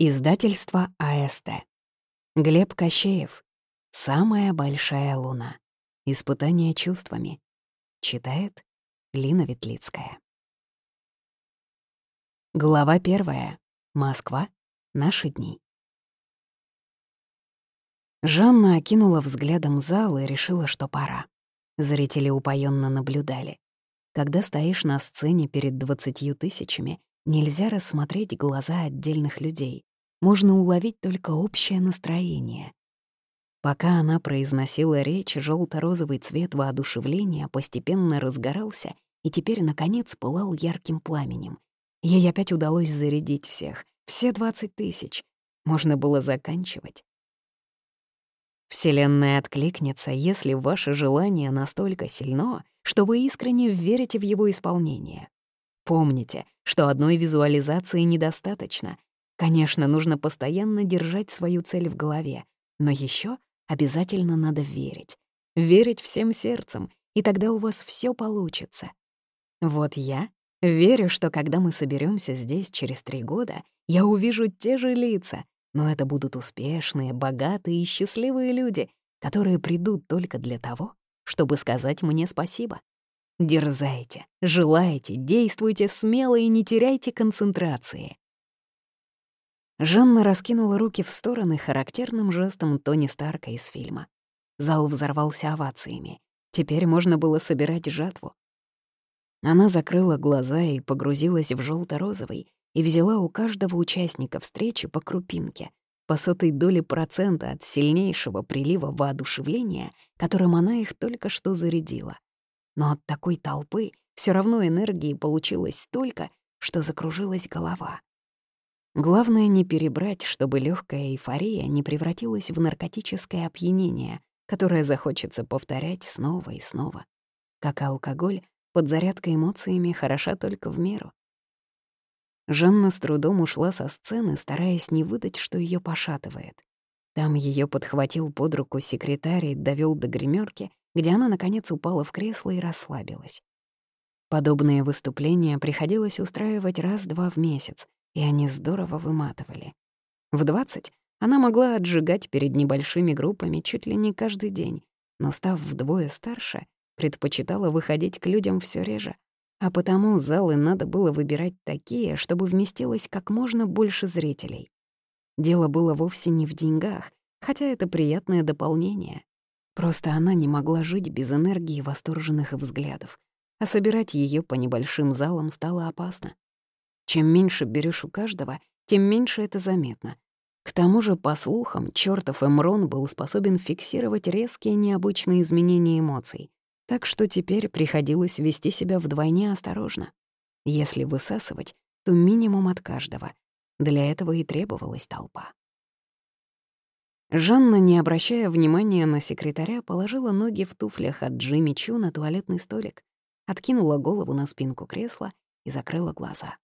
Издательство АСТ. Глеб Кощеев. «Самая большая луна. Испытание чувствами». Читает Лина Ветлицкая. Глава первая. Москва. Наши дни. Жанна окинула взглядом зал и решила, что пора. Зрители упоенно наблюдали. Когда стоишь на сцене перед двадцатью тысячами, нельзя рассмотреть глаза отдельных людей можно уловить только общее настроение. Пока она произносила речь, желто розовый цвет воодушевления постепенно разгорался и теперь, наконец, пылал ярким пламенем. Ей опять удалось зарядить всех, все двадцать тысяч. Можно было заканчивать. Вселенная откликнется, если ваше желание настолько сильно, что вы искренне верите в его исполнение. Помните, что одной визуализации недостаточно, Конечно, нужно постоянно держать свою цель в голове, но еще обязательно надо верить. Верить всем сердцем, и тогда у вас все получится. Вот я верю, что когда мы соберемся здесь через три года, я увижу те же лица, но это будут успешные, богатые и счастливые люди, которые придут только для того, чтобы сказать мне спасибо. Дерзайте, желайте, действуйте смело и не теряйте концентрации. Жанна раскинула руки в стороны характерным жестом Тони Старка из фильма. Зал взорвался овациями. Теперь можно было собирать жатву. Она закрыла глаза и погрузилась в желто розовый и взяла у каждого участника встречи по крупинке, по сотой доли процента от сильнейшего прилива воодушевления, которым она их только что зарядила. Но от такой толпы все равно энергии получилось столько, что закружилась голова. Главное не перебрать, чтобы легкая эйфория не превратилась в наркотическое опьянение, которое захочется повторять снова и снова. Как алкоголь, подзарядка эмоциями хороша только в меру. Жанна с трудом ушла со сцены, стараясь не выдать, что ее пошатывает. Там ее подхватил под руку секретарь и довел до гримерки, где она, наконец, упала в кресло и расслабилась. Подобные выступления приходилось устраивать раз-два в месяц, и они здорово выматывали. В 20 она могла отжигать перед небольшими группами чуть ли не каждый день, но, став вдвое старше, предпочитала выходить к людям все реже, а потому залы надо было выбирать такие, чтобы вместилось как можно больше зрителей. Дело было вовсе не в деньгах, хотя это приятное дополнение. Просто она не могла жить без энергии восторженных взглядов, а собирать ее по небольшим залам стало опасно. Чем меньше берешь у каждого, тем меньше это заметно. К тому же, по слухам, чертов Эмрон был способен фиксировать резкие необычные изменения эмоций, так что теперь приходилось вести себя вдвойне осторожно. Если высасывать, то минимум от каждого. Для этого и требовалась толпа. Жанна, не обращая внимания на секретаря, положила ноги в туфлях от Джимми Чу на туалетный столик, откинула голову на спинку кресла и закрыла глаза.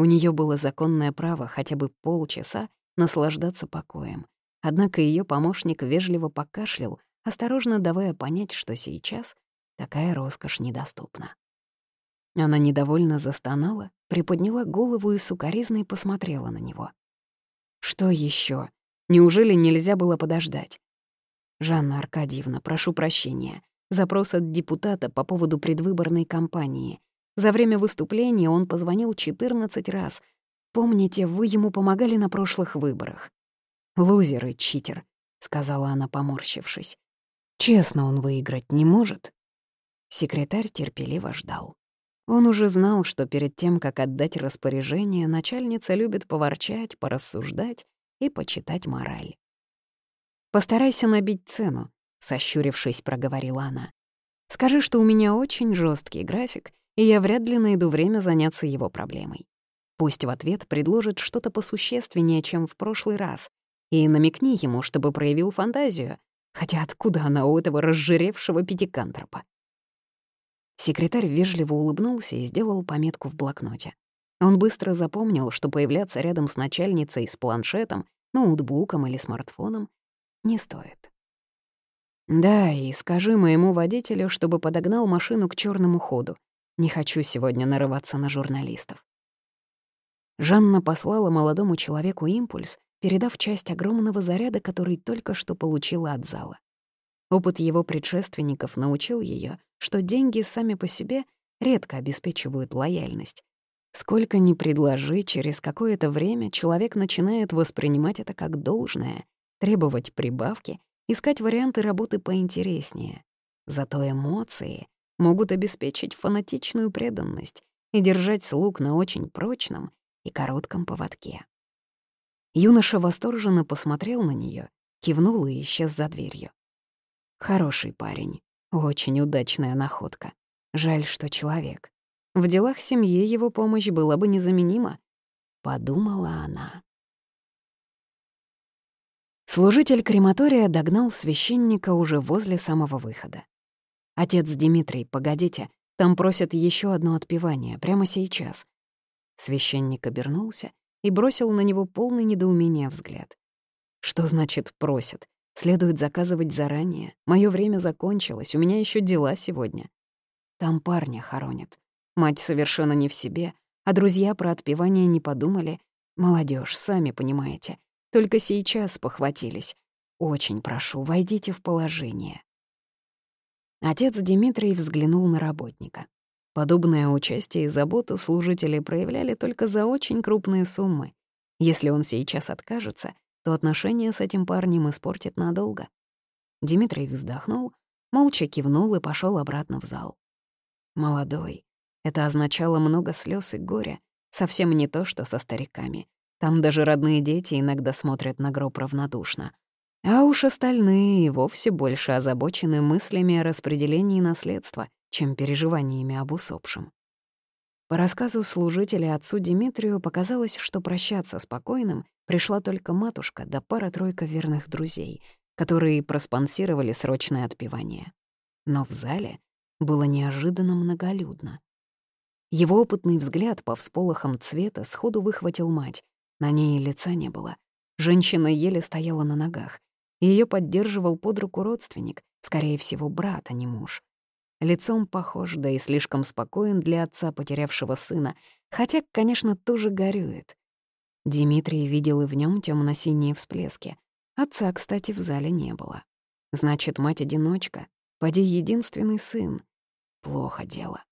У нее было законное право хотя бы полчаса наслаждаться покоем. Однако ее помощник вежливо покашлял, осторожно давая понять, что сейчас такая роскошь недоступна. Она недовольно застонала, приподняла голову и сукоризной посмотрела на него. «Что еще? Неужели нельзя было подождать?» «Жанна Аркадьевна, прошу прощения. Запрос от депутата по поводу предвыборной кампании. За время выступления он позвонил 14 раз. Помните, вы ему помогали на прошлых выборах? «Лузер и читер», — сказала она, поморщившись. «Честно он выиграть не может». Секретарь терпеливо ждал. Он уже знал, что перед тем, как отдать распоряжение, начальница любит поворчать, порассуждать и почитать мораль. «Постарайся набить цену», — сощурившись, проговорила она. «Скажи, что у меня очень жесткий график, и я вряд ли найду время заняться его проблемой. Пусть в ответ предложит что-то посущественнее, чем в прошлый раз, и намекни ему, чтобы проявил фантазию, хотя откуда она у этого разжиревшего пятикантропа? Секретарь вежливо улыбнулся и сделал пометку в блокноте. Он быстро запомнил, что появляться рядом с начальницей с планшетом, ноутбуком или смартфоном не стоит. «Да, и скажи моему водителю, чтобы подогнал машину к черному ходу. Не хочу сегодня нарываться на журналистов. Жанна послала молодому человеку импульс, передав часть огромного заряда, который только что получила от зала. Опыт его предшественников научил ее, что деньги сами по себе редко обеспечивают лояльность. Сколько ни предложи, через какое-то время человек начинает воспринимать это как должное, требовать прибавки, искать варианты работы поинтереснее. Зато эмоции могут обеспечить фанатичную преданность и держать слуг на очень прочном и коротком поводке. Юноша восторженно посмотрел на нее, кивнул и исчез за дверью. Хороший парень, очень удачная находка. Жаль, что человек. В делах семьи его помощь была бы незаменима, подумала она. Служитель крематория догнал священника уже возле самого выхода. «Отец Дмитрий, погодите, там просят еще одно отпевание, прямо сейчас». Священник обернулся и бросил на него полный недоумения взгляд. «Что значит «просят»? Следует заказывать заранее. Мое время закончилось, у меня еще дела сегодня. Там парня хоронят. Мать совершенно не в себе, а друзья про отпевание не подумали. Молодежь, сами понимаете. Только сейчас похватились. Очень прошу, войдите в положение. Отец Дмитрий взглянул на работника. Подобное участие и заботу служители проявляли только за очень крупные суммы. Если он сейчас откажется, то отношения с этим парнем испортит надолго. Дмитрий вздохнул, молча кивнул и пошел обратно в зал. Молодой. Это означало много слез и горя, совсем не то, что со стариками. Там даже родные дети иногда смотрят на гроб равнодушно. А уж остальные вовсе больше озабочены мыслями о распределении наследства, чем переживаниями об усопшем. По рассказу служителя отцу Дмитрию показалось, что прощаться с покойным пришла только матушка да пара-тройка верных друзей, которые проспонсировали срочное отпевание. Но в зале было неожиданно многолюдно. Его опытный взгляд по всполохам цвета сходу выхватил мать. На ней лица не было. Женщина еле стояла на ногах. Ее поддерживал под руку родственник, скорее всего, брат, а не муж. Лицом похож, да и слишком спокоен для отца, потерявшего сына, хотя, конечно, тоже горюет. Дмитрий видел и в нем темно синие всплески. Отца, кстати, в зале не было. Значит, мать-одиночка, поди единственный сын. Плохо дело.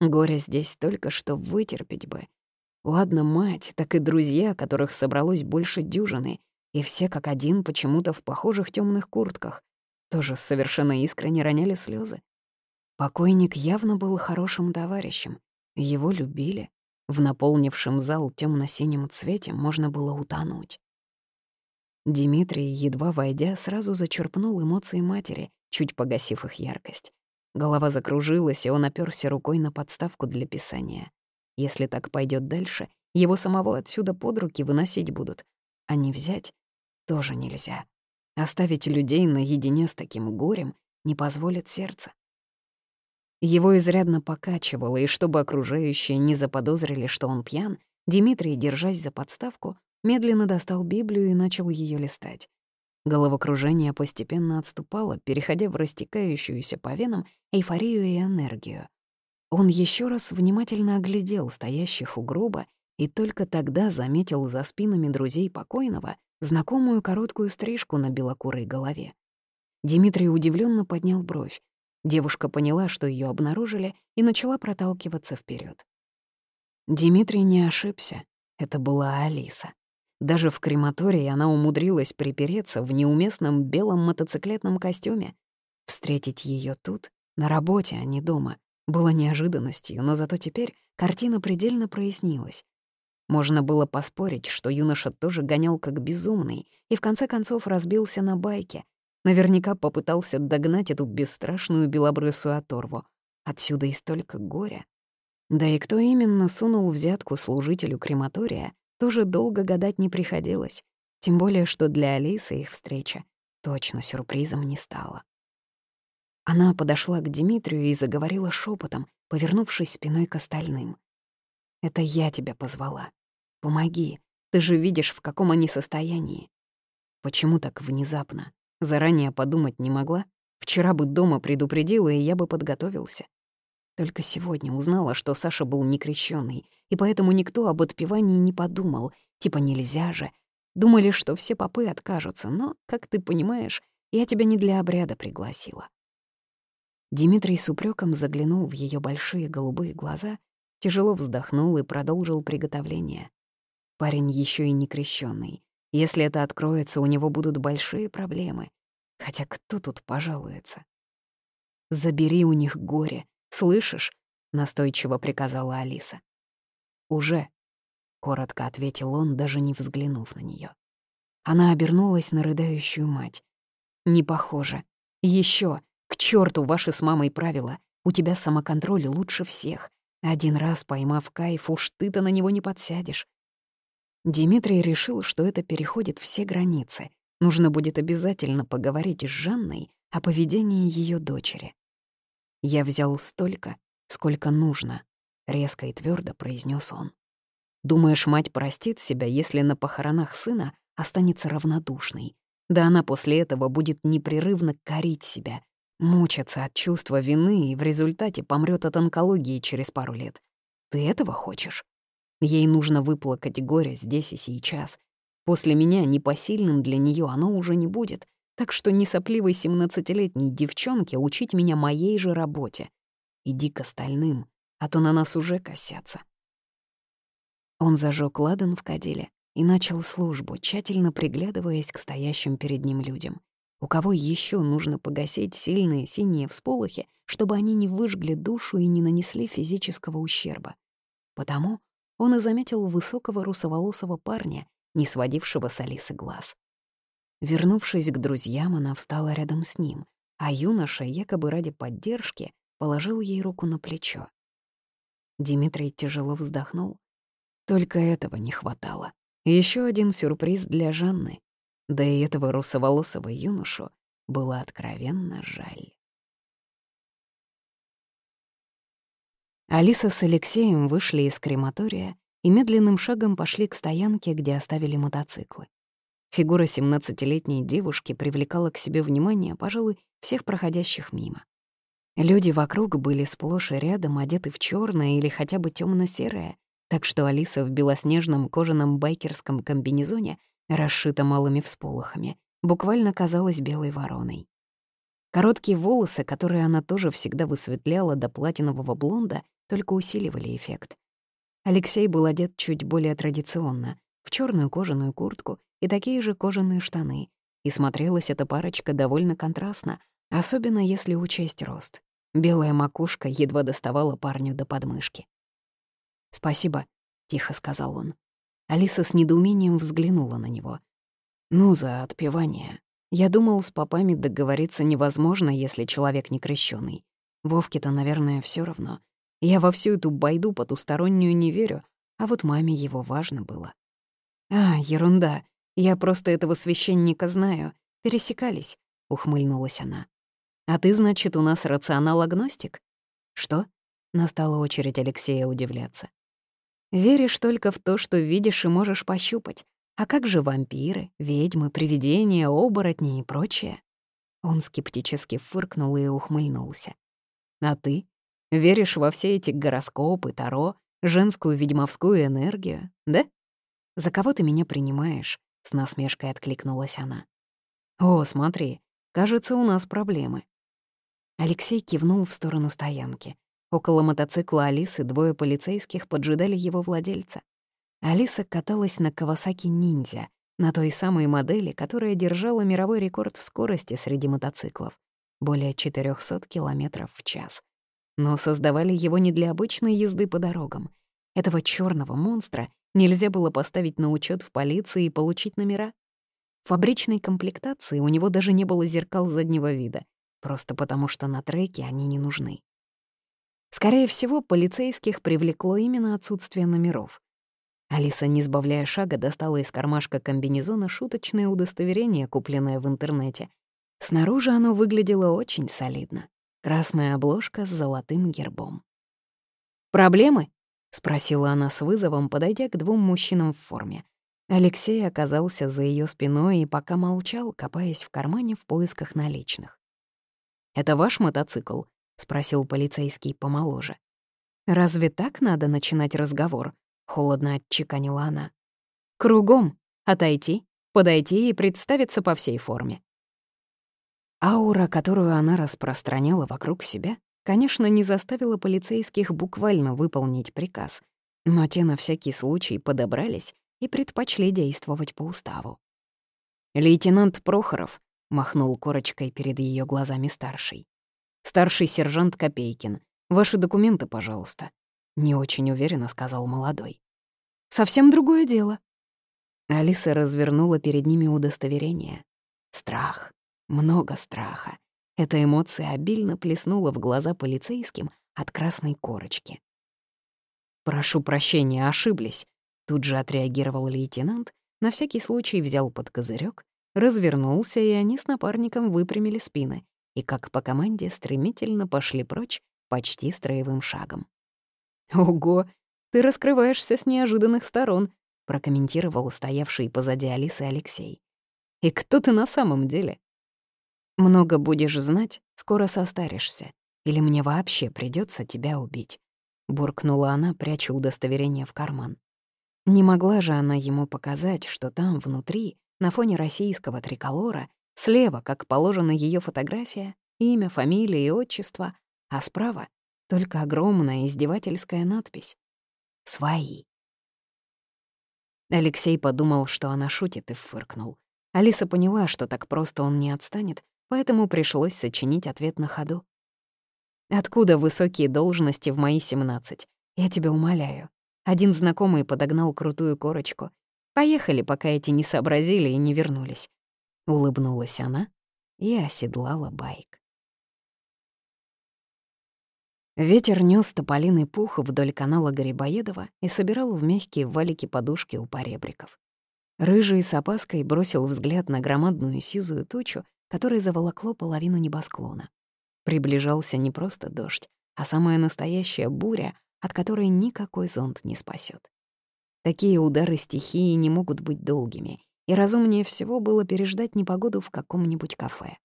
Горе здесь только что вытерпеть бы. Ладно, мать, так и друзья, которых собралось больше дюжины, и все как один почему-то в похожих темных куртках, тоже совершенно искренне роняли слезы. Покойник явно был хорошим товарищем. Его любили. В наполнившем зал темно синем цвете можно было утонуть. Дмитрий, едва войдя, сразу зачерпнул эмоции матери, чуть погасив их яркость. Голова закружилась, и он оперся рукой на подставку для писания. Если так пойдет дальше, его самого отсюда под руки выносить будут, а не взять тоже нельзя. Оставить людей наедине с таким горем не позволит сердце. Его изрядно покачивало, и чтобы окружающие не заподозрили, что он пьян, Дмитрий, держась за подставку, медленно достал Библию и начал ее листать. Головокружение постепенно отступало, переходя в растекающуюся по венам эйфорию и энергию. Он еще раз внимательно оглядел стоящих у гроба и только тогда заметил за спинами друзей покойного знакомую короткую стрижку на белокурой голове. Дмитрий удивленно поднял бровь. Девушка поняла, что ее обнаружили, и начала проталкиваться вперед. Дмитрий не ошибся. Это была Алиса. Даже в крематории она умудрилась припереться в неуместном белом мотоциклетном костюме. Встретить ее тут, на работе, а не дома, было неожиданностью, но зато теперь картина предельно прояснилась. Можно было поспорить, что юноша тоже гонял как безумный и в конце концов разбился на байке. Наверняка попытался догнать эту бесстрашную белобрысую оторву. Отсюда и столько горя. Да и кто именно сунул взятку служителю крематория, тоже долго гадать не приходилось. Тем более, что для Алисы их встреча точно сюрпризом не стала. Она подошла к Дмитрию и заговорила шепотом, повернувшись спиной к остальным. «Это я тебя позвала. Помоги. Ты же видишь, в каком они состоянии. Почему так внезапно? Заранее подумать не могла? Вчера бы дома предупредила, и я бы подготовился. Только сегодня узнала, что Саша был некрещенный, и поэтому никто об отпевании не подумал, типа нельзя же. Думали, что все попы откажутся, но, как ты понимаешь, я тебя не для обряда пригласила. Дмитрий с упреком заглянул в ее большие голубые глаза, тяжело вздохнул и продолжил приготовление. Парень еще и не крещенный. Если это откроется, у него будут большие проблемы. Хотя кто тут пожалуется? «Забери у них горе, слышишь?» — настойчиво приказала Алиса. «Уже», — коротко ответил он, даже не взглянув на нее. Она обернулась на рыдающую мать. «Не похоже. Еще. К черту ваши с мамой правила. У тебя самоконтроль лучше всех. Один раз поймав кайф, уж ты-то на него не подсядешь». Дмитрий решил, что это переходит все границы. Нужно будет обязательно поговорить с Жанной о поведении ее дочери. «Я взял столько, сколько нужно», — резко и твердо произнес он. «Думаешь, мать простит себя, если на похоронах сына останется равнодушной? Да она после этого будет непрерывно корить себя, мучаться от чувства вины и в результате помрет от онкологии через пару лет. Ты этого хочешь? Ей нужно выплакать горе здесь и сейчас. После меня непосильным для нее оно уже не будет, так что не сопливой семнадцатилетней девчонке учить меня моей же работе. Иди к остальным, а то на нас уже косятся. Он зажег ладан в кадиле и начал службу, тщательно приглядываясь к стоящим перед ним людям. У кого еще нужно погасить сильные синие всполохи, чтобы они не выжгли душу и не нанесли физического ущерба. Потому он и заметил высокого русоволосого парня, не сводившего с Алисы глаз. Вернувшись к друзьям, она встала рядом с ним, а юноша, якобы ради поддержки, положил ей руку на плечо. Дмитрий тяжело вздохнул. Только этого не хватало. Еще один сюрприз для Жанны. Да и этого русоволосого юношу было откровенно жаль. Алиса с Алексеем вышли из крематория и медленным шагом пошли к стоянке, где оставили мотоциклы. Фигура 17-летней девушки привлекала к себе внимание, пожалуй, всех проходящих мимо. Люди вокруг были сплошь и рядом одеты в черное или хотя бы темно серое так что Алиса в белоснежном кожаном байкерском комбинезоне, расшитом малыми всполохами, буквально казалась белой вороной. Короткие волосы, которые она тоже всегда высветляла до платинового блонда, только усиливали эффект. Алексей был одет чуть более традиционно, в черную кожаную куртку и такие же кожаные штаны, и смотрелась эта парочка довольно контрастно, особенно если учесть рост. Белая макушка едва доставала парню до подмышки. «Спасибо», — тихо сказал он. Алиса с недоумением взглянула на него. «Ну, за отпевание. Я думал, с попами договориться невозможно, если человек не крещённый. Вовке-то, наверное, всё равно. Я во всю эту байду потустороннюю не верю, а вот маме его важно было. «А, ерунда. Я просто этого священника знаю. Пересекались», — ухмыльнулась она. «А ты, значит, у нас рационал-агностик?» «Что?» — настала очередь Алексея удивляться. Веришь только в то, что видишь и можешь пощупать. А как же вампиры, ведьмы, привидения, оборотни и прочее? Он скептически фыркнул и ухмыльнулся. А ты? Веришь во все эти гороскопы, таро, женскую ведьмовскую энергию, да? За кого ты меня принимаешь? С насмешкой откликнулась она. О, смотри, кажется, у нас проблемы. Алексей кивнул в сторону стоянки. Около мотоцикла Алисы двое полицейских поджидали его владельца. Алиса каталась на Кавасаки Ниндзя, на той самой модели, которая держала мировой рекорд в скорости среди мотоциклов — более 400 км в час. Но создавали его не для обычной езды по дорогам. Этого черного монстра нельзя было поставить на учет в полиции и получить номера. В фабричной комплектации у него даже не было зеркал заднего вида, просто потому что на треке они не нужны. Скорее всего, полицейских привлекло именно отсутствие номеров. Алиса, не сбавляя шага, достала из кармашка комбинезона шуточное удостоверение, купленное в интернете. Снаружи оно выглядело очень солидно. Красная обложка с золотым гербом. «Проблемы?» — спросила она с вызовом, подойдя к двум мужчинам в форме. Алексей оказался за ее спиной и пока молчал, копаясь в кармане в поисках наличных. «Это ваш мотоцикл?» спросил полицейский помоложе. «Разве так надо начинать разговор?» — холодно отчеканила она. «Кругом. Отойти, подойти и представиться по всей форме». Аура, которую она распространяла вокруг себя, конечно, не заставила полицейских буквально выполнить приказ, но те на всякий случай подобрались и предпочли действовать по уставу. «Лейтенант Прохоров», — махнул корочкой перед ее глазами старший. «Старший сержант Копейкин. Ваши документы, пожалуйста», — не очень уверенно сказал молодой. «Совсем другое дело». Алиса развернула перед ними удостоверение. Страх. Много страха. Эта эмоция обильно плеснула в глаза полицейским от красной корочки. «Прошу прощения, ошиблись», — тут же отреагировал лейтенант, на всякий случай взял под козырек, развернулся, и они с напарником выпрямили спины и, как по команде, стремительно пошли прочь почти строевым шагом. «Ого, ты раскрываешься с неожиданных сторон», — прокомментировал стоявший позади Алисы Алексей. «И кто ты на самом деле?» «Много будешь знать, скоро состаришься, или мне вообще придется тебя убить», — буркнула она, пряча удостоверение в карман. Не могла же она ему показать, что там, внутри, на фоне российского триколора, слева, как положена ее фотография, имя, фамилия и отчество, а справа — только огромная издевательская надпись «Свои». Алексей подумал, что она шутит, и фыркнул. Алиса поняла, что так просто он не отстанет, поэтому пришлось сочинить ответ на ходу. «Откуда высокие должности в мои семнадцать? Я тебя умоляю. Один знакомый подогнал крутую корочку. Поехали, пока эти не сообразили и не вернулись. Улыбнулась она и оседлала байк. Ветер нёс тополиный пух вдоль канала Грибоедова и собирал в мягкие валики подушки у поребриков. Рыжий с опаской бросил взгляд на громадную сизую тучу, которая заволокло половину небосклона. Приближался не просто дождь, а самая настоящая буря, от которой никакой зонт не спасет. Такие удары стихии не могут быть долгими, и разумнее всего было переждать непогоду в каком-нибудь кафе.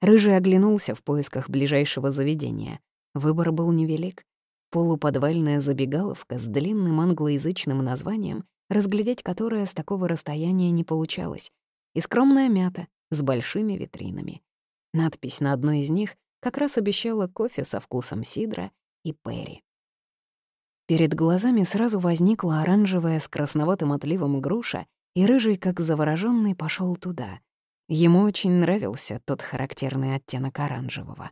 Рыжий оглянулся в поисках ближайшего заведения. Выбор был невелик. Полуподвальная забегаловка с длинным англоязычным названием, разглядеть которое с такого расстояния не получалось, и скромная мята с большими витринами. Надпись на одной из них как раз обещала кофе со вкусом сидра и перри. Перед глазами сразу возникла оранжевая с красноватым отливом груша, и рыжий, как заворожённый, пошёл туда. Ему очень нравился тот характерный оттенок оранжевого.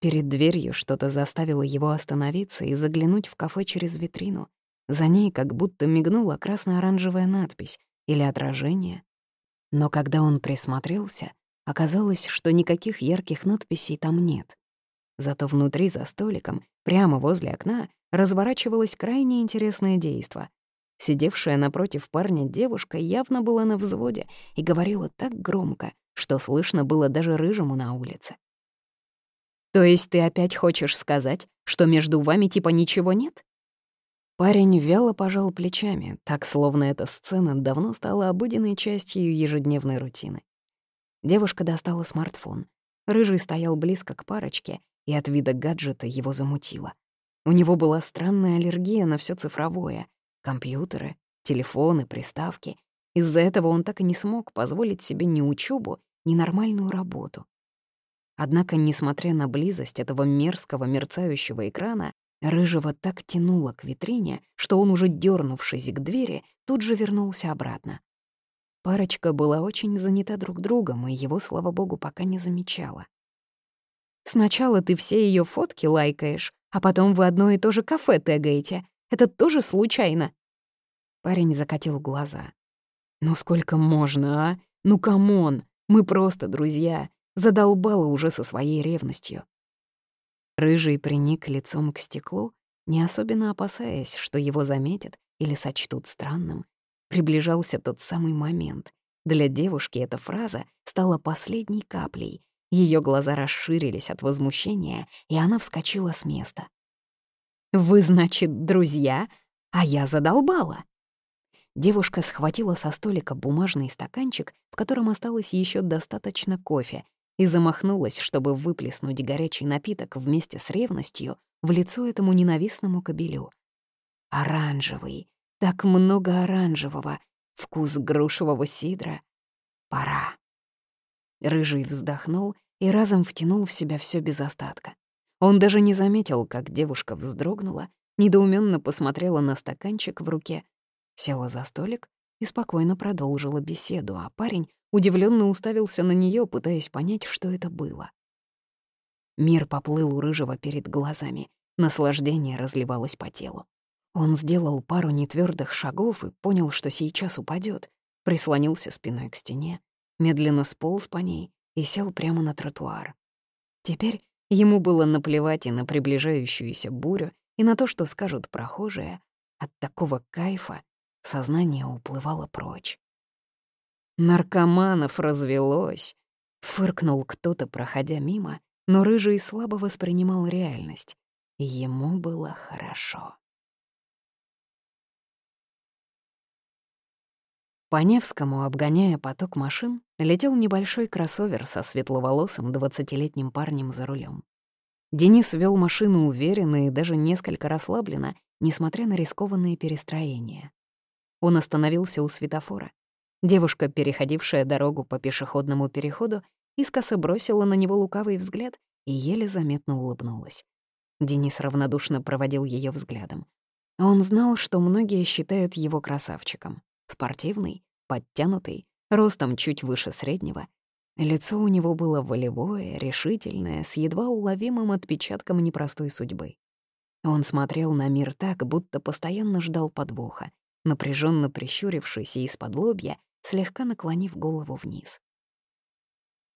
Перед дверью что-то заставило его остановиться и заглянуть в кафе через витрину. За ней как будто мигнула красно-оранжевая надпись или отражение. Но когда он присмотрелся, оказалось, что никаких ярких надписей там нет. Зато внутри за столиком, прямо возле окна, разворачивалось крайне интересное действо. Сидевшая напротив парня девушка явно была на взводе и говорила так громко, что слышно было даже рыжему на улице. «То есть ты опять хочешь сказать, что между вами типа ничего нет?» Парень вяло пожал плечами, так словно эта сцена давно стала обыденной частью ежедневной рутины. Девушка достала смартфон. Рыжий стоял близко к парочке, и от вида гаджета его замутило. У него была странная аллергия на все цифровое — компьютеры, телефоны, приставки. Из-за этого он так и не смог позволить себе ни учебу, ни нормальную работу. Однако, несмотря на близость этого мерзкого мерцающего экрана, Рыжего так тянуло к витрине, что он, уже дернувшись к двери, тут же вернулся обратно. Парочка была очень занята друг другом, и его, слава богу, пока не замечала. «Сначала ты все ее фотки лайкаешь, а потом вы одно и то же кафе тегаете. Это тоже случайно?» Парень закатил глаза. «Ну сколько можно, а? Ну come on! Мы просто друзья!» Задолбала уже со своей ревностью. Рыжий приник лицом к стеклу, не особенно опасаясь, что его заметят или сочтут странным. Приближался тот самый момент. Для девушки эта фраза стала последней каплей, ее глаза расширились от возмущения, и она вскочила с места. «Вы, значит, друзья, а я задолбала!» Девушка схватила со столика бумажный стаканчик, в котором осталось еще достаточно кофе, и замахнулась, чтобы выплеснуть горячий напиток вместе с ревностью в лицо этому ненавистному кобелю. Оранжевый, так много оранжевого, вкус грушевого сидра. Пора. Рыжий вздохнул и разом втянул в себя все без остатка. Он даже не заметил, как девушка вздрогнула, недоуменно посмотрела на стаканчик в руке, села за столик и спокойно продолжила беседу, а парень удивленно уставился на нее, пытаясь понять, что это было. Мир поплыл у Рыжего перед глазами, наслаждение разливалось по телу. Он сделал пару нетвёрдых шагов и понял, что сейчас упадет, прислонился спиной к стене, медленно сполз по ней и сел прямо на тротуар. Теперь ему было наплевать и на приближающуюся бурю, и на то, что скажут прохожие. От такого кайфа сознание уплывало прочь. Наркоманов развелось. Фыркнул кто-то, проходя мимо, но Рыжий слабо воспринимал реальность. Ему было хорошо. По Невскому, обгоняя поток машин, летел небольшой кроссовер со светловолосым двадцатилетним парнем за рулем. Денис вел машину уверенно и даже несколько расслабленно, несмотря на рискованные перестроения. Он остановился у светофора. Девушка, переходившая дорогу по пешеходному переходу, искоса бросила на него лукавый взгляд и еле заметно улыбнулась. Денис равнодушно проводил ее взглядом. Он знал, что многие считают его красавчиком. Спортивный, подтянутый, ростом чуть выше среднего. Лицо у него было волевое, решительное, с едва уловимым отпечатком непростой судьбы. Он смотрел на мир так, будто постоянно ждал подвоха, напряженно прищурившись из-под лобья слегка наклонив голову вниз.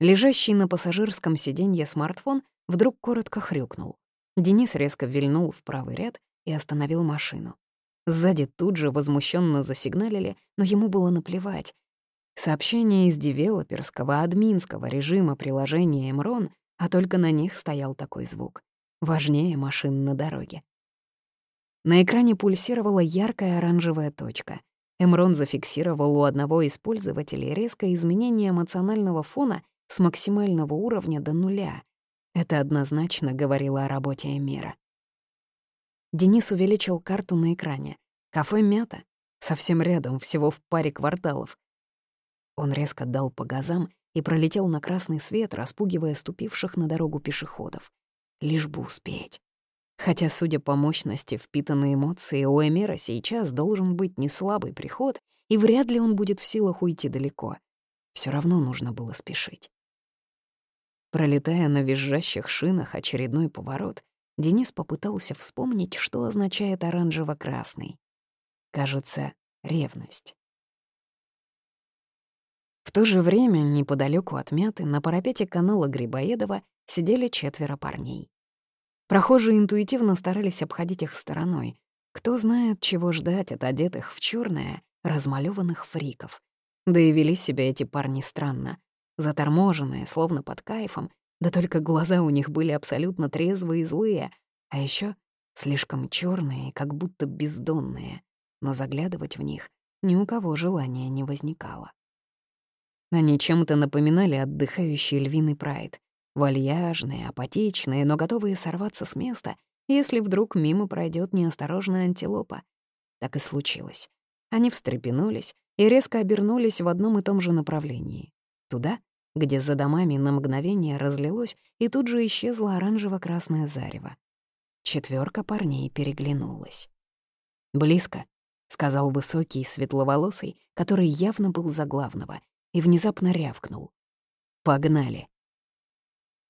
Лежащий на пассажирском сиденье смартфон вдруг коротко хрюкнул. Денис резко вильнул в правый ряд и остановил машину. Сзади тут же возмущенно засигналили, но ему было наплевать. Сообщение из девелоперского админского режима приложения Эмрон, а только на них стоял такой звук. Важнее машин на дороге. На экране пульсировала яркая оранжевая точка. Эмрон зафиксировал у одного из пользователей резкое изменение эмоционального фона с максимального уровня до нуля. Это однозначно говорило о работе Эмира. Денис увеличил карту на экране. Кафе «Мята» совсем рядом, всего в паре кварталов. Он резко дал по газам и пролетел на красный свет, распугивая ступивших на дорогу пешеходов. Лишь бы успеть. Хотя, судя по мощности впитанной эмоции, у Эмера сейчас должен быть не слабый приход, и вряд ли он будет в силах уйти далеко. Все равно нужно было спешить. Пролетая на визжащих шинах очередной поворот, Денис попытался вспомнить, что означает оранжево-красный. Кажется, ревность. В то же время, неподалеку от мяты, на парапете канала Грибоедова сидели четверо парней. Прохожие интуитивно старались обходить их стороной. Кто знает, чего ждать от одетых в черное, размалёванных фриков. Да и вели себя эти парни странно. Заторможенные, словно под кайфом, да только глаза у них были абсолютно трезвые и злые, а еще слишком черные, как будто бездонные, но заглядывать в них ни у кого желания не возникало. Они чем-то напоминали отдыхающий львиный прайд, Вальяжные, апатичные, но готовые сорваться с места, если вдруг мимо пройдет неосторожная антилопа. Так и случилось. Они встрепенулись и резко обернулись в одном и том же направлении. Туда, где за домами на мгновение разлилось и тут же исчезло оранжево-красное зарево. Четверка парней переглянулась. «Близко», — сказал высокий светловолосый, который явно был за главного, и внезапно рявкнул. «Погнали!»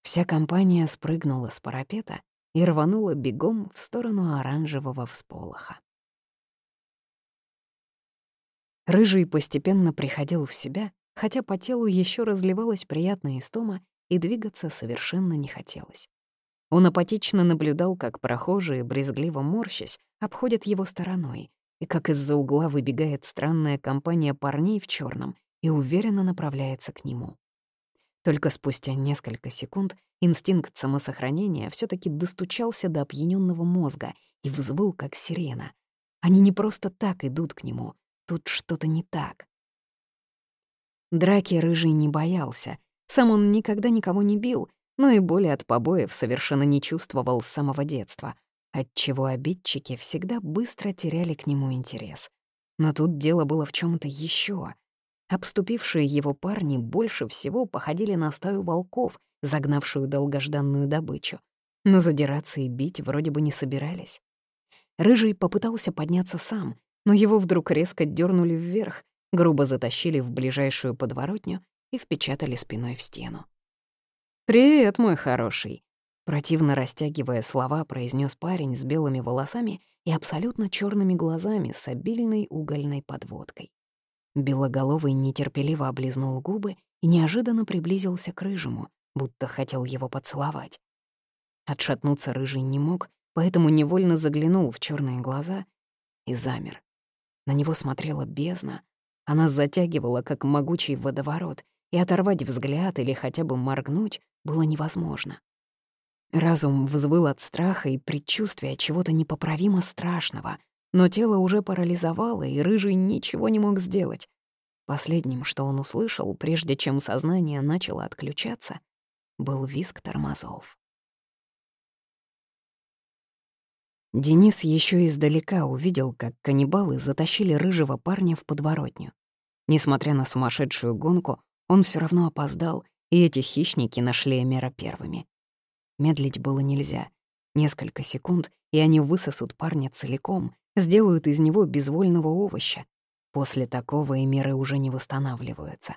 Вся компания спрыгнула с парапета и рванула бегом в сторону оранжевого всполоха. Рыжий постепенно приходил в себя, хотя по телу еще разливалась приятная истома, и двигаться совершенно не хотелось. Он апатично наблюдал, как прохожие, брезгливо морщась, обходят его стороной, и как из-за угла выбегает странная компания парней в черном и уверенно направляется к нему. Только спустя несколько секунд инстинкт самосохранения все таки достучался до опьяненного мозга и взвыл, как сирена. Они не просто так идут к нему, тут что-то не так. Драки Рыжий не боялся, Сам он никогда никого не бил, но и боли от побоев совершенно не чувствовал с самого детства, отчего обидчики всегда быстро теряли к нему интерес. Но тут дело было в чем то еще. Обступившие его парни больше всего походили на стаю волков, загнавшую долгожданную добычу. Но задираться и бить вроде бы не собирались. Рыжий попытался подняться сам, но его вдруг резко дернули вверх, грубо затащили в ближайшую подворотню и впечатали спиной в стену. «Привет, мой хороший», — противно растягивая слова, произнес парень с белыми волосами и абсолютно черными глазами с обильной угольной подводкой. Белоголовый нетерпеливо облизнул губы и неожиданно приблизился к рыжему, будто хотел его поцеловать. Отшатнуться рыжий не мог, поэтому невольно заглянул в черные глаза и замер. На него смотрела бездна. Она затягивала, как могучий водоворот, и оторвать взгляд или хотя бы моргнуть было невозможно. Разум взвыл от страха и предчувствия чего-то непоправимо страшного, но тело уже парализовало, и Рыжий ничего не мог сделать. Последним, что он услышал, прежде чем сознание начало отключаться, был визг тормозов. Денис еще издалека увидел, как каннибалы затащили рыжего парня в подворотню. Несмотря на сумасшедшую гонку, он все равно опоздал, и эти хищники нашли Эмера первыми. Медлить было нельзя. Несколько секунд, и они высосут парня целиком, сделают из него безвольного овоща. После такого Эмеры уже не восстанавливаются.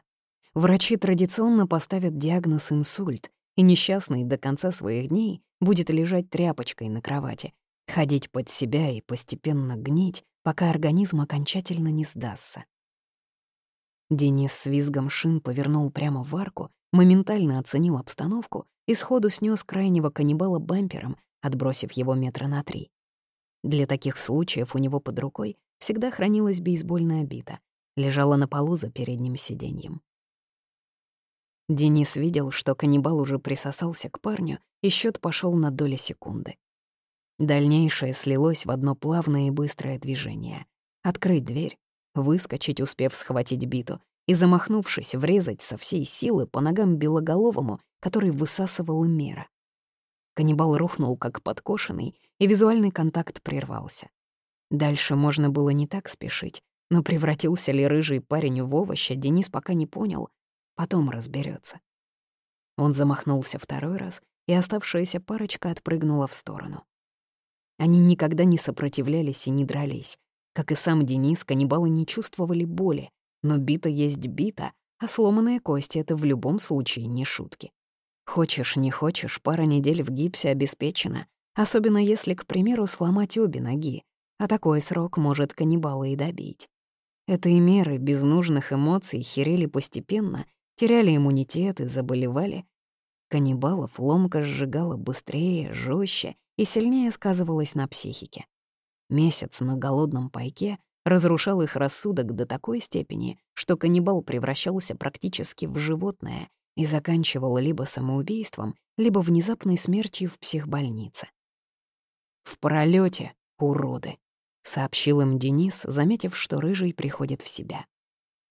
Врачи традиционно поставят диагноз инсульт, и несчастный до конца своих дней будет лежать тряпочкой на кровати, ходить под себя и постепенно гнить, пока организм окончательно не сдастся. Денис с визгом шин повернул прямо в арку, моментально оценил обстановку и сходу снес крайнего каннибала бампером, отбросив его метра на три. Для таких случаев у него под рукой всегда хранилась бейсбольная бита, лежала на полу за передним сиденьем. Денис видел, что каннибал уже присосался к парню, и счет пошел на доли секунды. Дальнейшее слилось в одно плавное и быстрое движение. Открыть дверь, выскочить, успев схватить биту, и, замахнувшись, врезать со всей силы по ногам белоголовому, который высасывал мера. Каннибал рухнул, как подкошенный, и визуальный контакт прервался. Дальше можно было не так спешить, но превратился ли рыжий парень в овоща, Денис пока не понял. Потом разберется. Он замахнулся второй раз, и оставшаяся парочка отпрыгнула в сторону. Они никогда не сопротивлялись и не дрались. Как и сам Денис, каннибалы не чувствовали боли, но бита есть бита, а сломанные кости — это в любом случае не шутки. Хочешь, не хочешь, пара недель в гипсе обеспечена, особенно если, к примеру, сломать обе ноги, а такой срок может каннибала и добить. Это и меры без нужных эмоций херели постепенно, теряли иммунитет и заболевали. Каннибалов ломка сжигала быстрее, жестче и сильнее сказывалась на психике. Месяц на голодном пайке разрушал их рассудок до такой степени, что каннибал превращался практически в животное и заканчивал либо самоубийством, либо внезапной смертью в психбольнице. «В пролете, уроды», — сообщил им Денис, заметив, что Рыжий приходит в себя.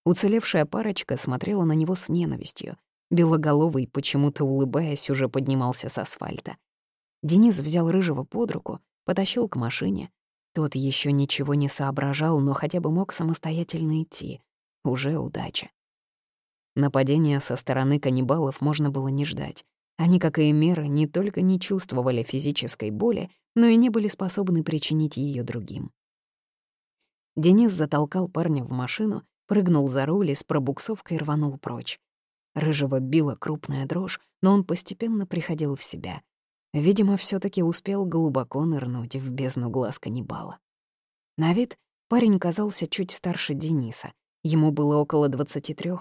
Уцелевшая парочка смотрела на него с ненавистью. Белоголовый, почему-то улыбаясь, уже поднимался с асфальта. Денис взял Рыжего под руку, потащил к машине. Тот еще ничего не соображал, но хотя бы мог самостоятельно идти. Уже удача. Нападения со стороны каннибалов можно было не ждать. Они, как и Эмера, не только не чувствовали физической боли, но и не были способны причинить ее другим. Денис затолкал парня в машину, прыгнул за руль и с пробуксовкой рванул прочь. Рыжего била крупная дрожь, но он постепенно приходил в себя — Видимо, все таки успел глубоко нырнуть в бездну глаз каннибала. На вид парень казался чуть старше Дениса. Ему было около 23,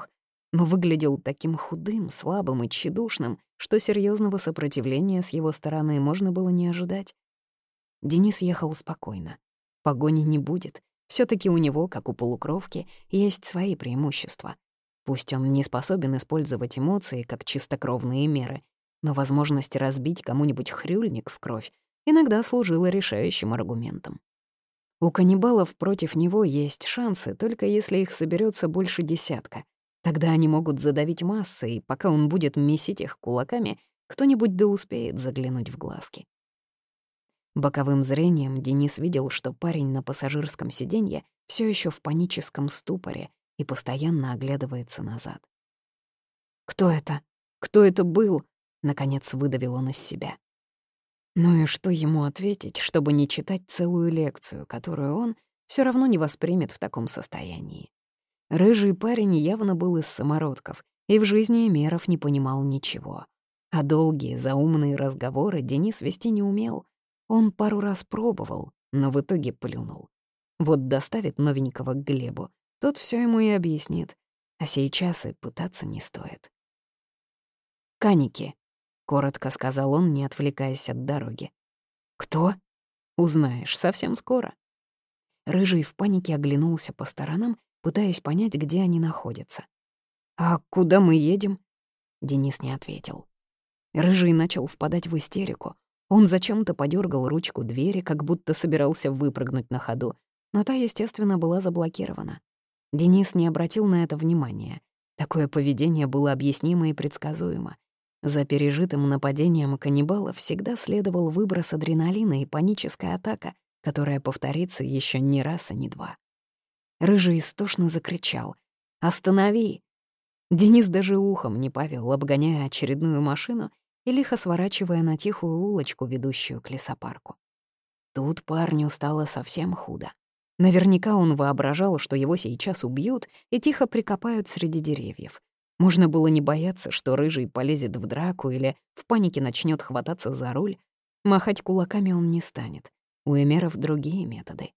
но выглядел таким худым, слабым и тщедушным, что серьезного сопротивления с его стороны можно было не ожидать. Денис ехал спокойно. Погони не будет. все таки у него, как у полукровки, есть свои преимущества. Пусть он не способен использовать эмоции как чистокровные меры, но возможность разбить кому-нибудь хрюльник в кровь иногда служила решающим аргументом. У каннибалов против него есть шансы, только если их соберется больше десятка. Тогда они могут задавить массы, и пока он будет месить их кулаками, кто-нибудь да успеет заглянуть в глазки. Боковым зрением Денис видел, что парень на пассажирском сиденье все еще в паническом ступоре и постоянно оглядывается назад. «Кто это? Кто это был?» — наконец выдавил он из себя. Ну и что ему ответить, чтобы не читать целую лекцию, которую он все равно не воспримет в таком состоянии? Рыжий парень явно был из самородков и в жизни Эмеров не понимал ничего. А долгие, заумные разговоры Денис вести не умел. Он пару раз пробовал, но в итоге плюнул. Вот доставит новенького к Глебу, тот все ему и объяснит. А сейчас и пытаться не стоит. «Каники», — коротко сказал он, не отвлекаясь от дороги. «Кто?» «Узнаешь совсем скоро». Рыжий в панике оглянулся по сторонам пытаясь понять, где они находятся. «А куда мы едем?» Денис не ответил. Рыжий начал впадать в истерику. Он зачем-то подергал ручку двери, как будто собирался выпрыгнуть на ходу, но та, естественно, была заблокирована. Денис не обратил на это внимания. Такое поведение было объяснимо и предсказуемо. За пережитым нападением каннибала всегда следовал выброс адреналина и паническая атака, которая повторится еще не раз и не два. Рыжий истошно закричал. «Останови!» Денис даже ухом не повел, обгоняя очередную машину и лихо сворачивая на тихую улочку, ведущую к лесопарку. Тут парню стало совсем худо. Наверняка он воображал, что его сейчас убьют и тихо прикопают среди деревьев. Можно было не бояться, что рыжий полезет в драку или в панике начнет хвататься за руль. Махать кулаками он не станет. У эмеров другие методы.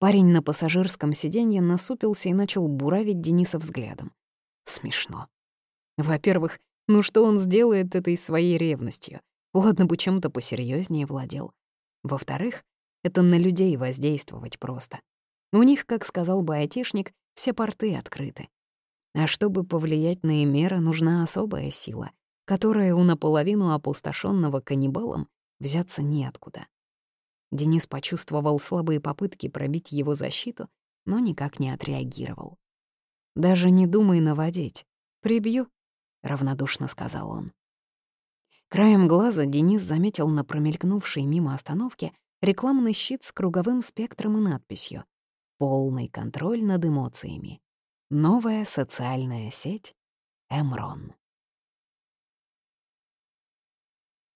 Парень на пассажирском сиденье насупился и начал буравить Дениса взглядом. Смешно. Во-первых, ну что он сделает этой своей ревностью? Ладно бы чем-то посерьезнее владел. Во-вторых, это на людей воздействовать просто. У них, как сказал бы айтишник, все порты открыты. А чтобы повлиять на Эмера, нужна особая сила, которая у наполовину опустошенного каннибалом взяться неоткуда. Денис почувствовал слабые попытки пробить его защиту, но никак не отреагировал. «Даже не думай наводить. Прибью», — равнодушно сказал он. Краем глаза Денис заметил на промелькнувшей мимо остановки рекламный щит с круговым спектром и надписью «Полный контроль над эмоциями. Новая социальная сеть Эмрон».